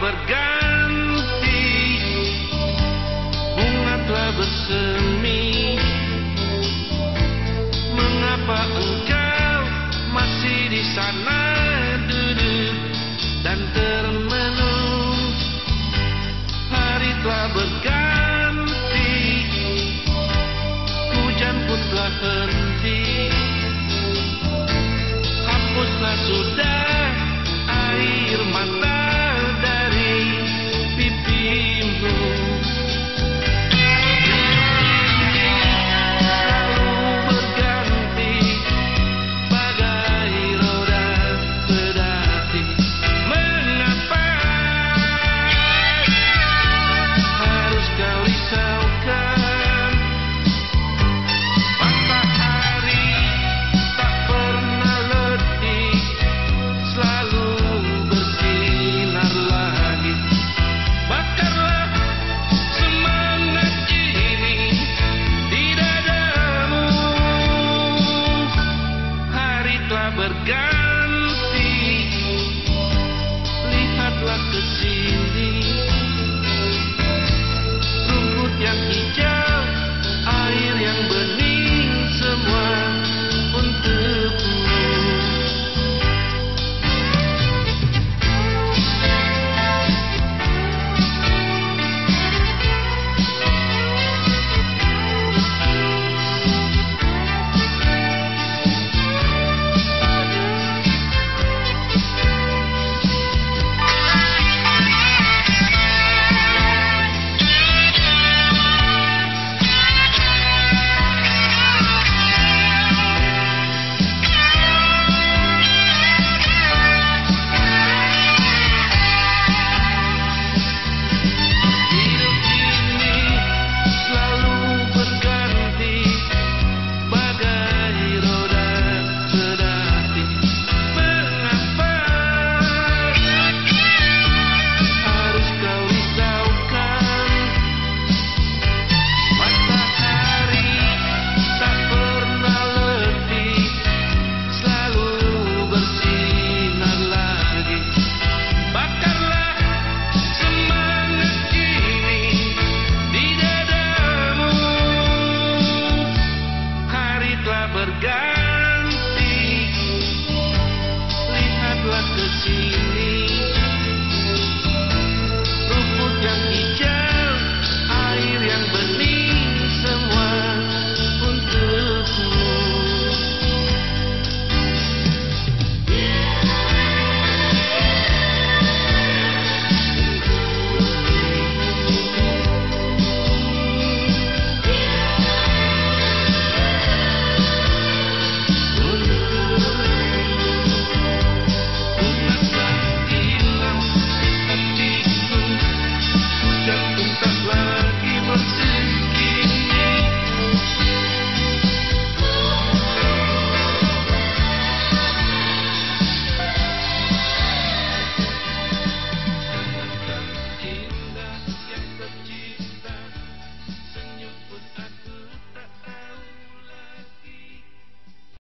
berganti. Bunga telah bersemi. Mengapa engkau masih di sana duduk dan termenung? Hari telah berganti bergantung